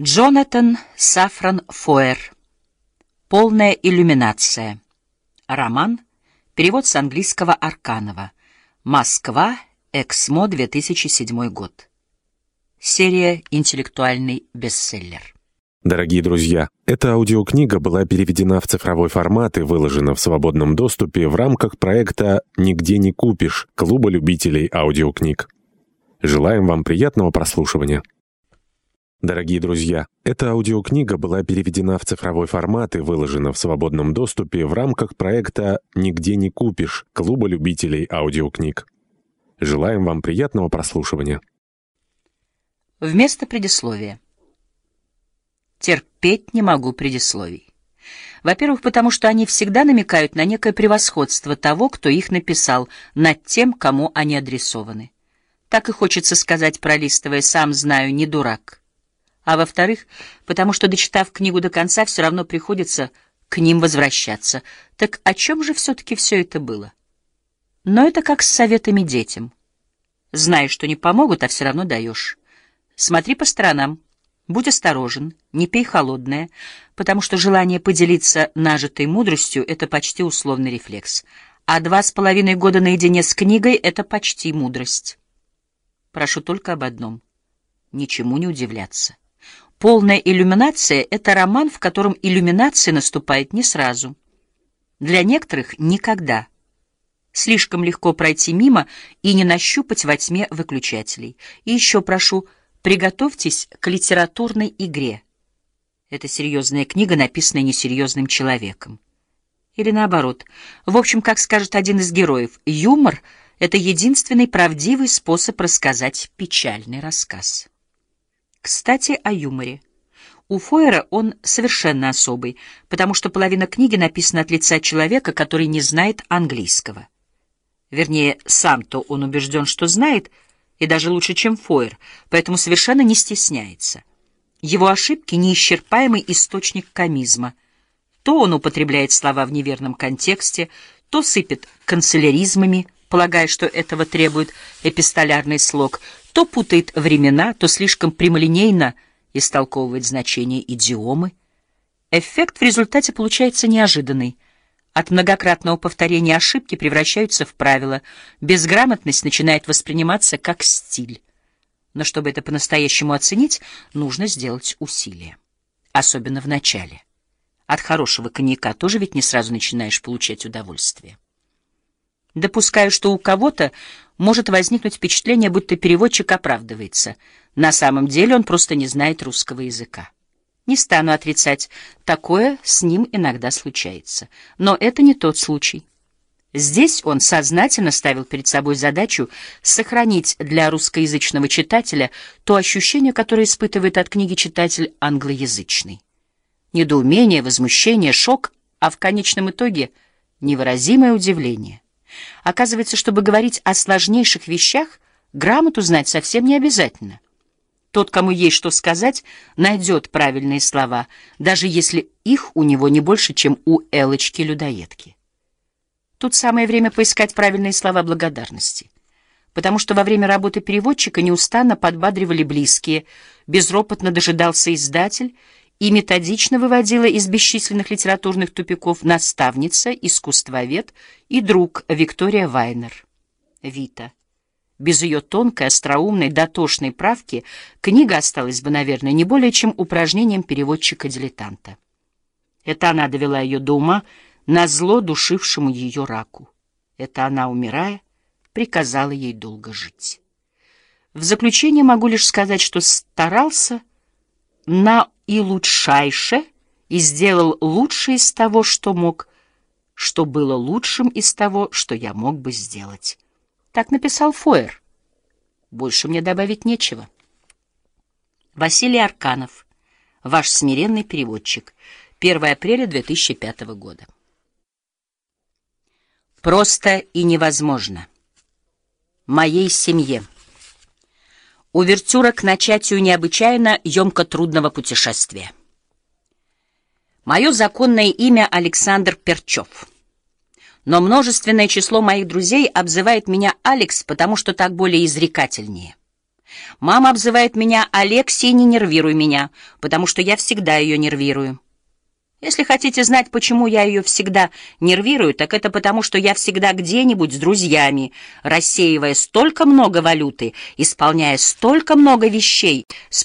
Джонатан Сафран Фоэр. Полная иллюминация. Роман. Перевод с английского Арканова. Москва. Эксмо, 2007 год. Серия «Интеллектуальный бестселлер». Дорогие друзья, эта аудиокнига была переведена в цифровой формат и выложена в свободном доступе в рамках проекта «Нигде не купишь» Клуба любителей аудиокниг. Желаем вам приятного прослушивания. Дорогие друзья, эта аудиокнига была переведена в цифровой формат и выложена в свободном доступе в рамках проекта «Нигде не купишь» Клуба любителей аудиокниг. Желаем вам приятного прослушивания. Вместо предисловия. Терпеть не могу предисловий. Во-первых, потому что они всегда намекают на некое превосходство того, кто их написал, над тем, кому они адресованы. Так и хочется сказать, пролистывая «сам знаю, не дурак» а во-вторых, потому что, дочитав книгу до конца, все равно приходится к ним возвращаться. Так о чем же все-таки все это было? Но это как с советами детям. Знаешь, что не помогут, а все равно даешь. Смотри по сторонам, будь осторожен, не пей холодное, потому что желание поделиться нажитой мудростью — это почти условный рефлекс, а два с половиной года наедине с книгой — это почти мудрость. Прошу только об одном — ничему не удивляться. Полная иллюминация — это роман, в котором иллюминация наступает не сразу. Для некоторых — никогда. Слишком легко пройти мимо и не нащупать во тьме выключателей. И еще прошу, приготовьтесь к литературной игре. Это серьезная книга, написанная несерьезным человеком. Или наоборот. В общем, как скажет один из героев, юмор — это единственный правдивый способ рассказать печальный рассказ. Кстати, о юморе. У Фойера он совершенно особый, потому что половина книги написана от лица человека, который не знает английского. Вернее, сам-то он убежден, что знает, и даже лучше, чем Фойер, поэтому совершенно не стесняется. Его ошибки — неисчерпаемый источник комизма. То он употребляет слова в неверном контексте, то сыпет канцеляризмами, полагая, что этого требует эпистолярный слог, то путает времена, то слишком прямолинейно истолковывает значение идиомы. Эффект в результате получается неожиданный. От многократного повторения ошибки превращаются в правила. Безграмотность начинает восприниматься как стиль. Но чтобы это по-настоящему оценить, нужно сделать усилие. Особенно в начале. От хорошего коньяка тоже ведь не сразу начинаешь получать удовольствие. Допускаю, что у кого-то может возникнуть впечатление, будто переводчик оправдывается. На самом деле он просто не знает русского языка. Не стану отрицать, такое с ним иногда случается. Но это не тот случай. Здесь он сознательно ставил перед собой задачу сохранить для русскоязычного читателя то ощущение, которое испытывает от книги читатель англоязычный. Недоумение, возмущение, шок, а в конечном итоге невыразимое удивление. Оказывается, чтобы говорить о сложнейших вещах, грамоту знать совсем не обязательно. Тот, кому есть что сказать, найдет правильные слова, даже если их у него не больше, чем у Элочки-людоедки. Тут самое время поискать правильные слова благодарности, потому что во время работы переводчика неустанно подбадривали близкие, безропотно дожидался издатель, и методично выводила из бесчисленных литературных тупиков наставница, искусствовед и друг Виктория Вайнер. Вита. Без ее тонкой, остроумной, дотошной правки книга осталась бы, наверное, не более чем упражнением переводчика-дилетанта. Это она довела ее до ума на зло душившему ее раку. Это она, умирая, приказала ей долго жить. В заключение могу лишь сказать, что старался на и лучшайше, и сделал лучшее из того, что мог, что было лучшим из того, что я мог бы сделать. Так написал Фойер. Больше мне добавить нечего. Василий Арканов, ваш смиренный переводчик. 1 апреля 2005 года. Просто и невозможно. Моей семье. Увертюра к начатию необычайно емко трудного путешествия. Мое законное имя Александр Перчев. Но множественное число моих друзей обзывает меня Алекс, потому что так более изрекательнее. Мама обзывает меня Алексей, не нервируй меня, потому что я всегда ее нервирую. Если хотите знать, почему я ее всегда нервирую, так это потому, что я всегда где-нибудь с друзьями, рассеивая столько много валюты, исполняя столько много вещей,